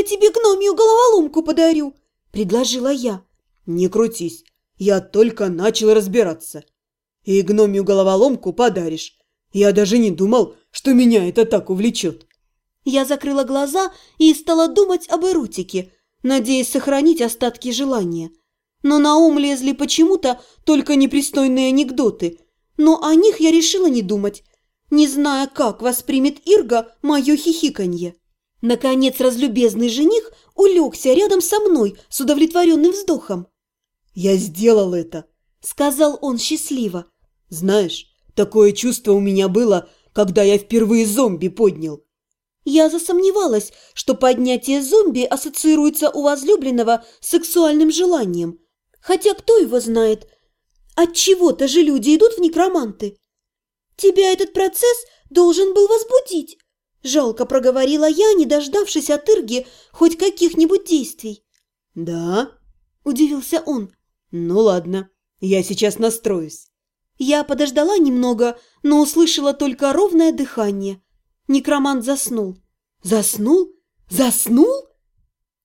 я тебе гномью головоломку подарю», – предложила я. «Не крутись, я только начал разбираться. И гномью головоломку подаришь. Я даже не думал, что меня это так увлечет». Я закрыла глаза и стала думать об эротике, надеясь сохранить остатки желания. Но на ум лезли почему-то только непристойные анекдоты, но о них я решила не думать, не зная, как воспримет Ирга мое хихиканье. Наконец разлюбезный жених улегся рядом со мной с удовлетворенным вздохом. «Я сделал это», — сказал он счастливо. «Знаешь, такое чувство у меня было, когда я впервые зомби поднял». Я засомневалась, что поднятие зомби ассоциируется у возлюбленного с сексуальным желанием. Хотя кто его знает? От чего-то же люди идут в некроманты. Тебя этот процесс должен был возбудить. Жалко проговорила я, не дождавшись от Ирги хоть каких-нибудь действий. «Да?» – удивился он. «Ну ладно, я сейчас настроюсь». Я подождала немного, но услышала только ровное дыхание. Некромант заснул. Заснул? Заснул?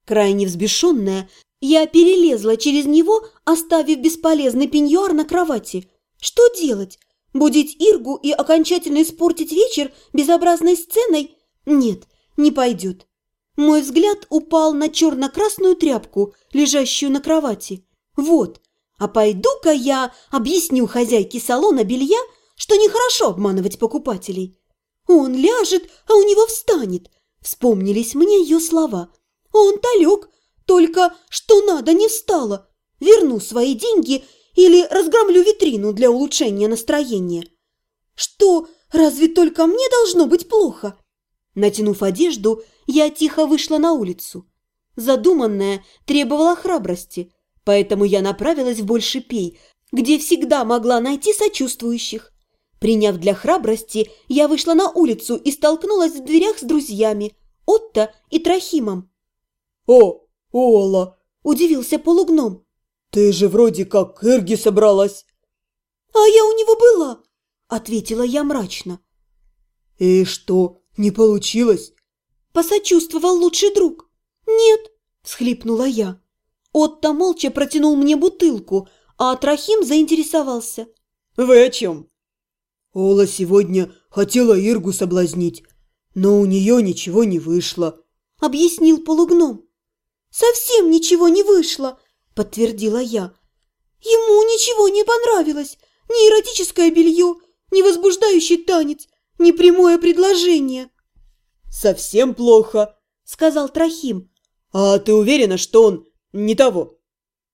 Крайне взбешенная, я перелезла через него, оставив бесполезный пеньюар на кровати. Что делать? Будить Иргу и окончательно испортить вечер безобразной сценой? Нет, не пойдет. Мой взгляд упал на черно-красную тряпку, лежащую на кровати. Вот, а пойду-ка я объясню хозяйке салона белья, что нехорошо обманывать покупателей. Он ляжет, а у него встанет. Вспомнились мне ее слова. Он-то лег, только что надо не встало. Верну свои деньги или разгромлю витрину для улучшения настроения. Что, разве только мне должно быть плохо? Натянув одежду, я тихо вышла на улицу. Задуманная требовала храбрости, поэтому я направилась в Больше Пей, где всегда могла найти сочувствующих. Приняв для храбрости, я вышла на улицу и столкнулась в дверях с друзьями Отто и Трохимом. «О, Ола!» – удивился полугном. «Ты же вроде как к Эрге собралась». «А я у него была», – ответила я мрачно. «И что, не получилось?» – посочувствовал лучший друг. «Нет», – всхлипнула я. Отто молча протянул мне бутылку, а Трохим заинтересовался. «Вы о чем?» «Ола сегодня хотела Иргу соблазнить, но у нее ничего не вышло», – объяснил полугном. «Совсем ничего не вышло», подтвердила я. Ему ничего не понравилось. Ни эротическое белье, ни возбуждающий танец, ни прямое предложение. «Совсем плохо», — сказал Трохим. «А ты уверена, что он не того?»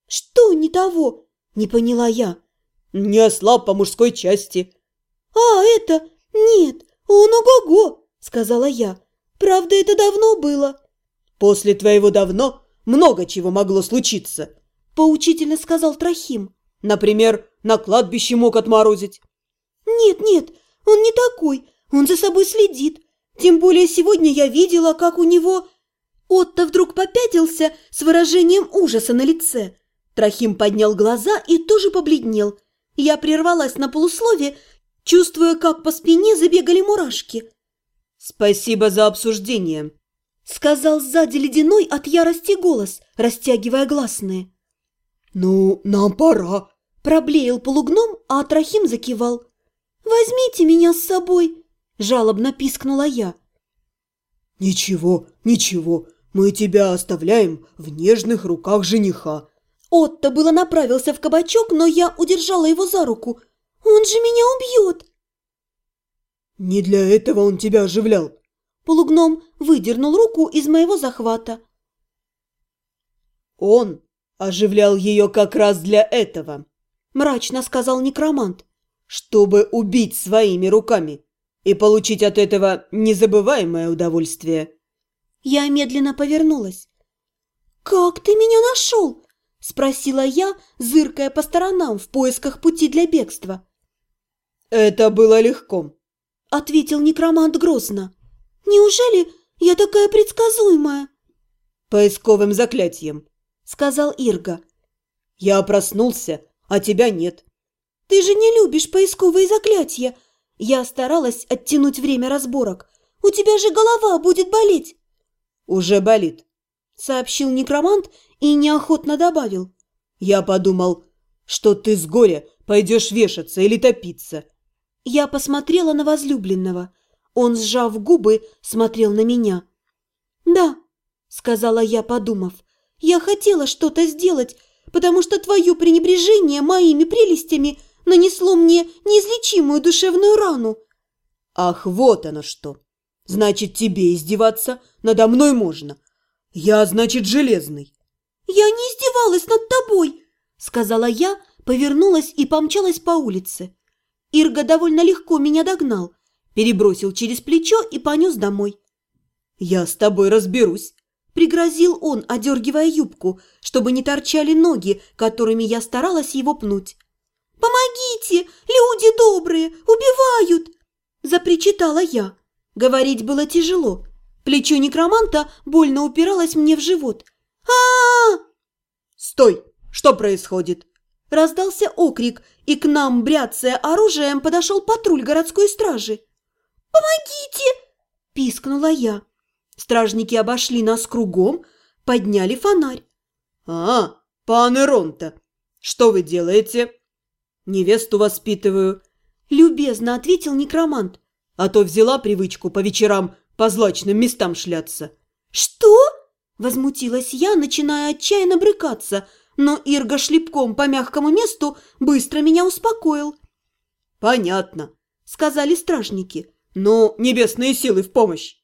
«Что не того?» — не поняла я. «Не ослаб по мужской части». «А, это... Нет, он ого-го!» — сказала я. «Правда, это давно было». «После твоего давно много чего могло случиться», – поучительно сказал Трохим. «Например, на кладбище мог отморозить». «Нет, нет, он не такой, он за собой следит. Тем более сегодня я видела, как у него...» Отто вдруг попятился с выражением ужаса на лице. Трохим поднял глаза и тоже побледнел. Я прервалась на полуслове, чувствуя, как по спине забегали мурашки. «Спасибо за обсуждение», — сказал сзади ледяной от ярости голос, растягивая гласные. «Ну, нам пора!» – проблеял полугном, а Трохим закивал. «Возьмите меня с собой!» – жалобно пискнула я. «Ничего, ничего, мы тебя оставляем в нежных руках жениха!» Отто было направился в кабачок, но я удержала его за руку. «Он же меня убьет!» «Не для этого он тебя оживлял!» Полугном выдернул руку из моего захвата. «Он оживлял ее как раз для этого», – мрачно сказал некромант, – «чтобы убить своими руками и получить от этого незабываемое удовольствие». Я медленно повернулась. «Как ты меня нашел?» – спросила я, зыркая по сторонам в поисках пути для бегства. «Это было легко», – ответил некромант грозно. «Неужели я такая предсказуемая?» «Поисковым заклятием», сказал Ирга. «Я проснулся, а тебя нет». «Ты же не любишь поисковые заклятия!» Я старалась оттянуть время разборок. «У тебя же голова будет болеть!» «Уже болит». сообщил некромант и неохотно добавил. «Я подумал, что ты с горя пойдешь вешаться или топиться». Я посмотрела на возлюбленного. Он, сжав губы, смотрел на меня. «Да», — сказала я, подумав, — «я хотела что-то сделать, потому что твое пренебрежение моими прелестями нанесло мне неизлечимую душевную рану». «Ах, вот оно что! Значит, тебе издеваться надо мной можно. Я, значит, железный». «Я не издевалась над тобой», — сказала я, повернулась и помчалась по улице. Ирга довольно легко меня догнал, перебросил через плечо и понес домой. «Я с тобой разберусь», – пригрозил он, одергивая юбку, чтобы не торчали ноги, которыми я старалась его пнуть. «Помогите! Люди добрые! Убивают!» – запричитала я. Говорить было тяжело. Плечо некроманта больно упиралось мне в живот. а, -а, -а «Стой! Что происходит?» Раздался окрик, и к нам, бряцая оружием, подошел патруль городской стражи. «Помогите!» – пискнула я. Стражники обошли нас кругом, подняли фонарь. «А, пан Эронта, что вы делаете?» «Невесту воспитываю», – любезно ответил некромант. «А то взяла привычку по вечерам по злачным местам шляться». «Что?» – возмутилась я, начиная отчаянно брыкаться, но Ирга шлепком по мягкому месту быстро меня успокоил. «Понятно», – сказали стражники. «Ну, небесные силы в помощь!»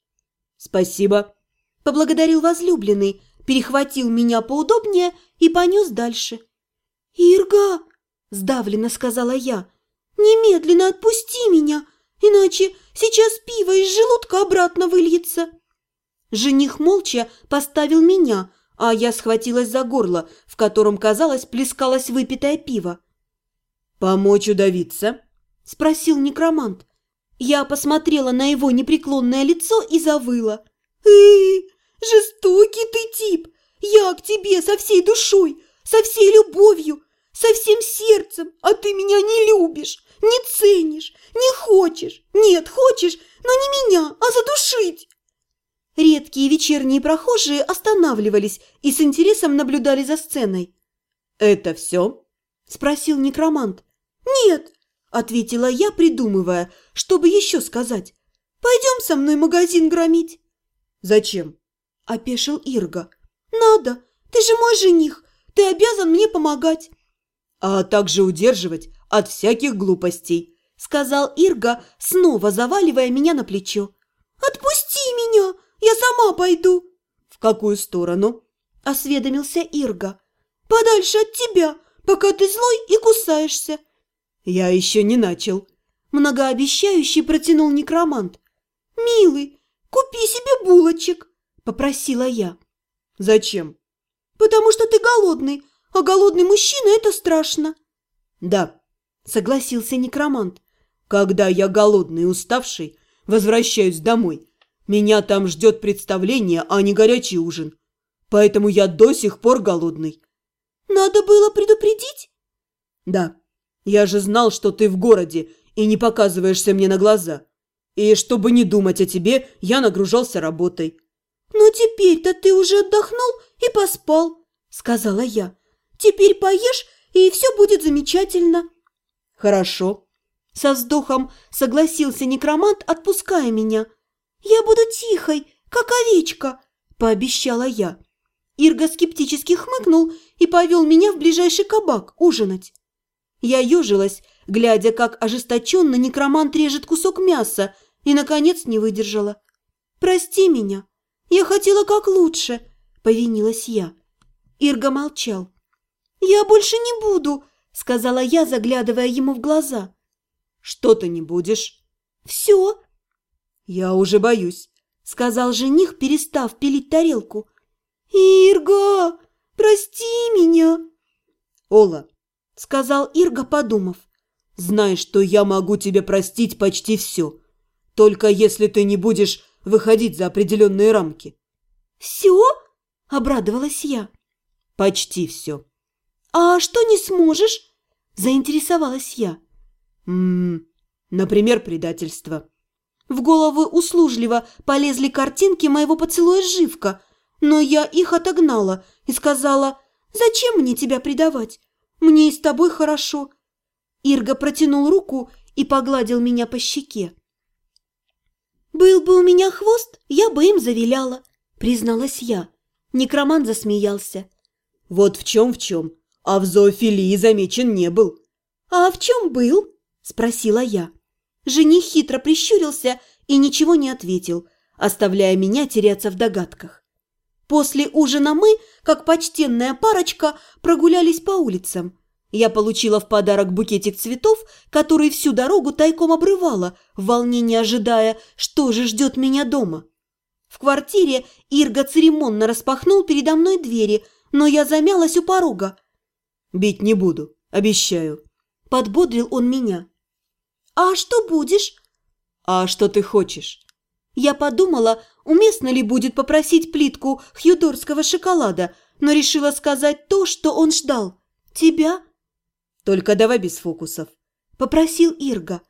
«Спасибо!» – поблагодарил возлюбленный, перехватил меня поудобнее и понес дальше. «Ирга!» – сдавленно сказала я. «Немедленно отпусти меня, иначе сейчас пиво из желудка обратно выльется!» Жених молча поставил меня, а я схватилась за горло, в котором, казалось, плескалось выпитое пиво. «Помочь удавиться?» – спросил некромант. Я посмотрела на его непреклонное лицо и завыла. «Эй, жестокий ты тип! Я к тебе со всей душой, со всей любовью, со всем сердцем, а ты меня не любишь, не ценишь, не хочешь. Нет, хочешь, но не меня, а задушить!» Редкие вечерние прохожие останавливались и с интересом наблюдали за сценой. «Это все?» – спросил некромант. «Нет!» – ответила я, придумывая, чтобы еще сказать. «Пойдем со мной магазин громить». «Зачем?» – опешил Ирга. «Надо! Ты же мой жених! Ты обязан мне помогать!» «А также удерживать от всяких глупостей», – сказал Ирга, снова заваливая меня на плечо. «Отпусти меня! Я сама пойду!» «В какую сторону?» – осведомился Ирга. «Подальше от тебя, пока ты злой и кусаешься!» «Я еще не начал!» – многообещающий протянул некромант. «Милый, купи себе булочек!» – попросила я. «Зачем?» «Потому что ты голодный, а голодный мужчина – это страшно!» «Да», – согласился некромант. «Когда я голодный и уставший, возвращаюсь домой. Меня там ждет представление, а не горячий ужин. Поэтому я до сих пор голодный». «Надо было предупредить?» «Да, я же знал, что ты в городе и не показываешься мне на глаза. И чтобы не думать о тебе, я нагружался работой». «Ну теперь-то ты уже отдохнул и поспал», — сказала я. «Теперь поешь, и все будет замечательно». «Хорошо». Со вздохом согласился некромант, отпуская меня. «Я буду тихой, как овечка», – пообещала я. Ирга скептически хмыкнул и повел меня в ближайший кабак ужинать. Я ежилась, глядя, как ожесточенно некромант режет кусок мяса, и, наконец, не выдержала. «Прости меня, я хотела как лучше», – повинилась я. Ирга молчал. «Я больше не буду», – сказала я, заглядывая ему в глаза. «Что ты не будешь?» «Все». «Я уже боюсь», – сказал жених, перестав пилить тарелку. «Ирга, прости меня!» «Ола, – сказал Ирга, подумав. «Знай, что я могу тебе простить почти все, только если ты не будешь выходить за определенные рамки». «Все?» – обрадовалась я. «Почти все». «А что не сможешь?» – заинтересовалась я. «Ммм, например, предательство». В голову услужливо полезли картинки моего поцелуя живка, но я их отогнала и сказала, «Зачем мне тебя предавать? Мне и с тобой хорошо». Ирга протянул руку и погладил меня по щеке. «Был бы у меня хвост, я бы им завиляла», — призналась я. Некроман засмеялся. «Вот в чем в чем, а в зоофилии замечен не был». «А в чем был?» – спросила я. Жених хитро прищурился и ничего не ответил, оставляя меня теряться в догадках. После ужина мы, как почтенная парочка, прогулялись по улицам. Я получила в подарок букетик цветов, который всю дорогу тайком обрывала, в волнении ожидая, что же ждет меня дома. В квартире Ирга церемонно распахнул передо мной двери, но я замялась у порога. «Бить не буду, обещаю», – подбодрил он меня. «А что будешь?» «А что ты хочешь?» Я подумала, уместно ли будет попросить плитку хьюдорского шоколада, но решила сказать то, что он ждал. «Тебя?» «Только давай без фокусов», – попросил Ирга.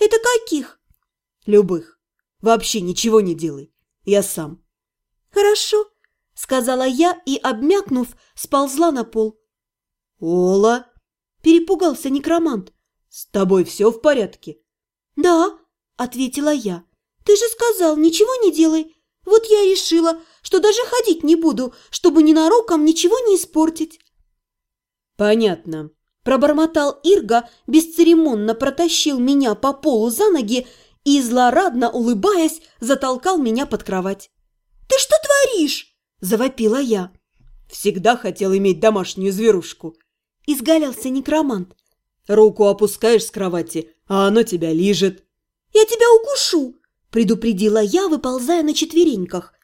«Это каких?» «Любых. Вообще ничего не делай. Я сам». «Хорошо», – сказала я и, обмякнув, сползла на пол. «Ола!» Перепугался некромант. «С тобой все в порядке?» «Да», — ответила я. «Ты же сказал, ничего не делай. Вот я решила, что даже ходить не буду, чтобы ненароком ничего не испортить». «Понятно», – пробормотал Ирга, бесцеремонно протащил меня по полу за ноги и, злорадно улыбаясь, затолкал меня под кровать. «Ты что творишь?» – завопила я. «Всегда хотел иметь домашнюю зверушку», – изгалялся некромант. «Руку опускаешь с кровати, а оно тебя лижет». «Я тебя укушу!» – предупредила я, выползая на четвереньках.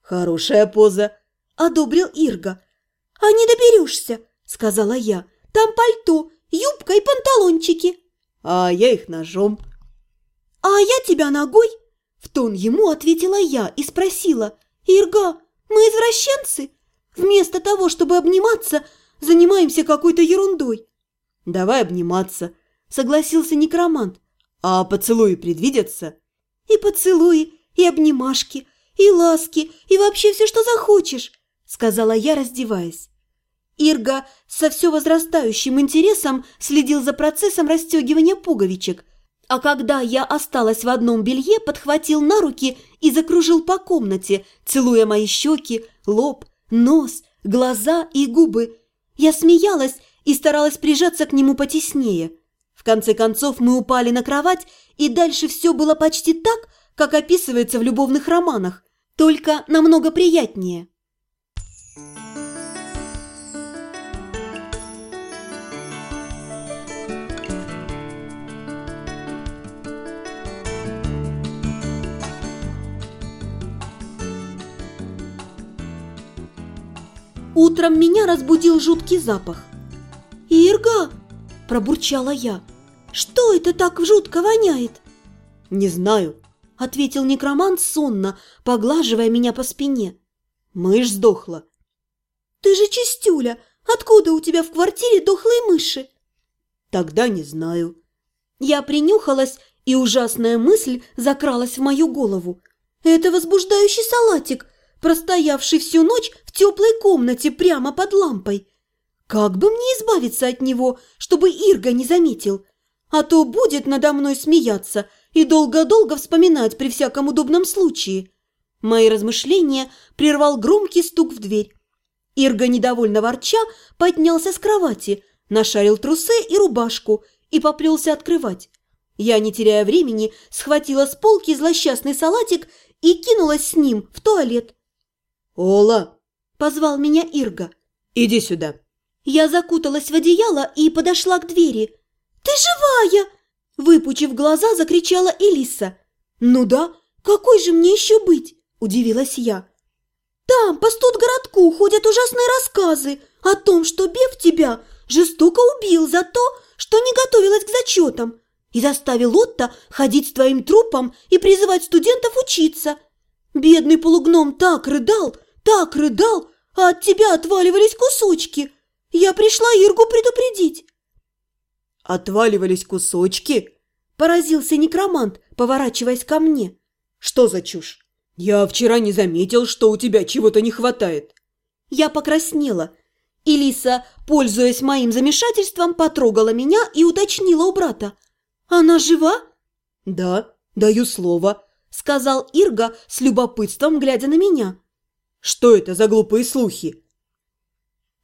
«Хорошая поза!» – одобрил Ирга. «А не доберешься!» – сказала я. «Там пальто, юбка и панталончики!» «А я их ножом!» «А я тебя ногой!» – в тон ему ответила я и спросила. «Ирга, мы извращенцы? Вместо того, чтобы обниматься, Занимаемся какой-то ерундой». «Давай обниматься», — согласился некромант. «А поцелуи предвидятся?» «И поцелуи, и обнимашки, и ласки, и вообще все, что захочешь», — сказала я, раздеваясь. Ирга со все возрастающим интересом следил за процессом расстегивания пуговичек, а когда я осталась в одном белье, подхватил на руки и закружил по комнате, целуя мои щеки, лоб, нос, глаза и губы, я смеялась и старалась прижаться к нему потеснее. В конце концов мы упали на кровать, и дальше все было почти так, как описывается в любовных романах, только намного приятнее. Утром меня разбудил жуткий запах. «Ирга!» – пробурчала я. «Что это так жутко воняет?» «Не знаю», – ответил некромант сонно, поглаживая меня по спине. «Мышь сдохла». «Ты же чистюля! Откуда у тебя в квартире дохлые мыши?» «Тогда не знаю». Я принюхалась, и ужасная мысль закралась в мою голову. «Это возбуждающий салатик!» Простоявший всю ночь в теплой комнате прямо под лампой. Как бы мне избавиться от него, чтобы Ирга не заметил? А то будет надо мной смеяться и долго-долго вспоминать при всяком удобном случае. Мои размышления прервал громкий стук в дверь. Ирга, недовольно ворча, поднялся с кровати, нашарил трусы и рубашку и поплелся открывать. Я, не теряя времени, схватила с полки злосчастный салатик и кинулась с ним в туалет. «Ола!» – позвал меня Ирга. «Иди сюда!» Я закуталась в одеяло и подошла к двери. «Ты живая!» – выпучив глаза, закричала Элиса. «Ну да, какой же мне еще быть?» – удивилась я. «Там, по студгородку, ходят ужасные рассказы о том, что Бев тебя жестоко убил за то, что не готовилась к зачетам и заставил Отто ходить с твоим трупом и призывать студентов учиться. Бедный полугном так рыдал, так рыдал, а от тебя отваливались кусочки. Я пришла Иргу предупредить». «Отваливались кусочки?» – поразился некромант, поворачиваясь ко мне. «Что за чушь? «Я вчера не заметил, что у тебя чего-то не хватает». Я покраснела. Элиса, пользуясь моим замешательством, потрогала меня и уточнила у брата. «Она жива?» «Да, даю слово», – сказал Ирга с любопытством, глядя на меня. «Что это за глупые слухи?»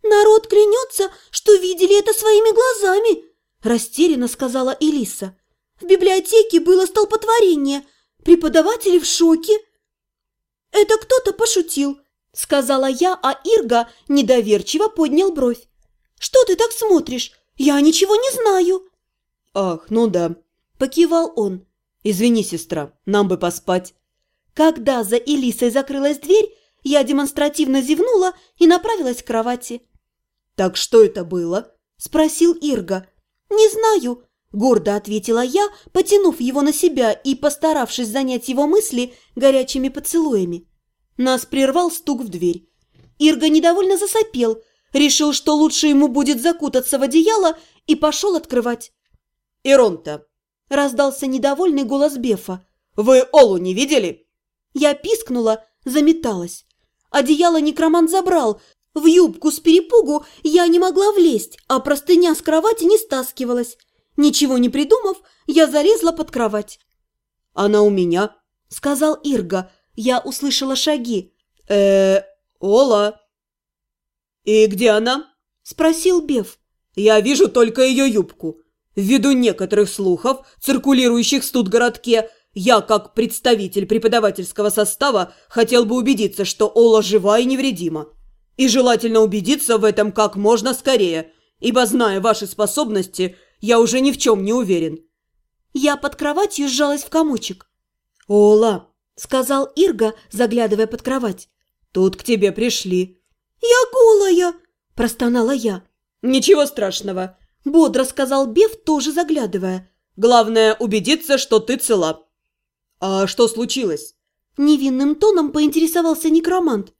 «Народ клянется, что видели это своими глазами», – растерянно сказала Элиса. «В библиотеке было столпотворение, преподаватели в шоке». «Это кто-то пошутил», – сказала я, а Ирга недоверчиво поднял бровь. «Что ты так смотришь? Я ничего не знаю». «Ах, ну да», – покивал он. «Извини, сестра, нам бы поспать». Когда за Элисой закрылась дверь, я демонстративно зевнула и направилась к кровати. «Так что это было?» – спросил Ирга. «Не знаю», – гордо ответила я, потянув его на себя и постаравшись занять его мысли горячими поцелуями. Нас прервал стук в дверь. Ирга недовольно засопел, решил, что лучше ему будет закутаться в одеяло и пошел открывать. «Иронта!» – раздался недовольный голос Бефа. «Вы Олу не видели?» Я пискнула, заметалась. Одеяло некромант забрал. В юбку с перепугу я не могла влезть, а простыня с кровати не стаскивалась. Ничего не придумав, я залезла под кровать. «Она у меня», – сказал Ирга. Я услышала шаги. э Ола». «И где она?» – спросил Беф. «Я вижу только ее юбку. Ввиду некоторых слухов, циркулирующих в студгородке, я, как представитель преподавательского состава, хотел бы убедиться, что Ола жива и невредима. И желательно убедиться в этом как можно скорее, ибо, зная ваши способности, я уже ни в чем не уверен». Я под кроватью сжалась в комочек. «Ола!» – сказал Ирга, заглядывая под кровать. «Тут к тебе пришли». «Я голая!» – простонала я. «Ничего страшного!» – бодро сказал Беф, тоже заглядывая. «Главное – убедиться, что ты цела». «А что случилось?» Невинным тоном поинтересовался некромант.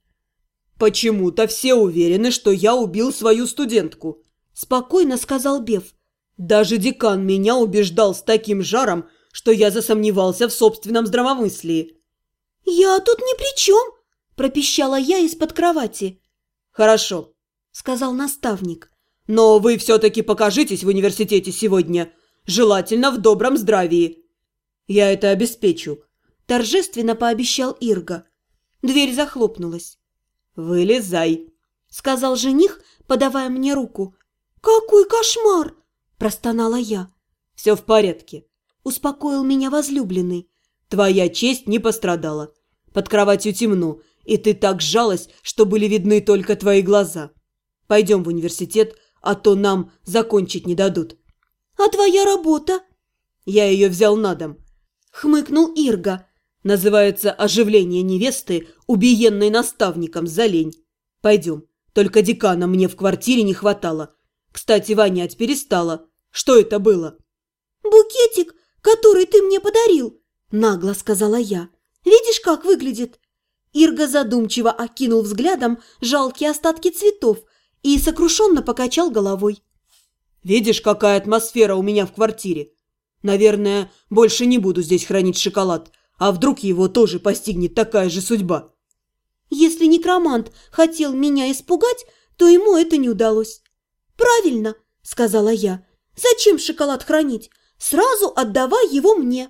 «Почему-то все уверены, что я убил свою студентку», – спокойно сказал Беф. «Даже декан меня убеждал с таким жаром, что я засомневался в собственном здравомыслии». «Я тут ни при чем», – пропищала я из-под кровати. «Хорошо», – сказал наставник. «Но вы все-таки покажитесь в университете сегодня, желательно в добром здравии». «Я это обеспечу», – торжественно пообещал Ирга. Дверь захлопнулась. «Вылезай», – сказал жених, подавая мне руку. «Какой кошмар!» – простонала я. «Все в порядке», – успокоил меня возлюбленный. «Твоя честь не пострадала. Под кроватью темно, и ты так сжалась, что были видны только твои глаза. Пойдем в университет, а то нам закончить не дадут». «А твоя работа?» «Я ее взял на дом», – хмыкнул Ирга. Называется «Оживление невесты, убиенной наставником за лень». Пойдем. Только декана мне в квартире не хватало. Кстати, вонять перестала. Что это было?» «Букетик, который ты мне подарил», – нагло сказала я. «Видишь, как выглядит?» Ирга задумчиво окинул взглядом жалкие остатки цветов и сокрушенно покачал головой. «Видишь, какая атмосфера у меня в квартире? Наверное, больше не буду здесь хранить шоколад, а вдруг его тоже постигнет такая же судьба?» Если некромант хотел меня испугать, то ему это не удалось. «Правильно», – сказала я. «Зачем шоколад хранить? Сразу отдавай его мне».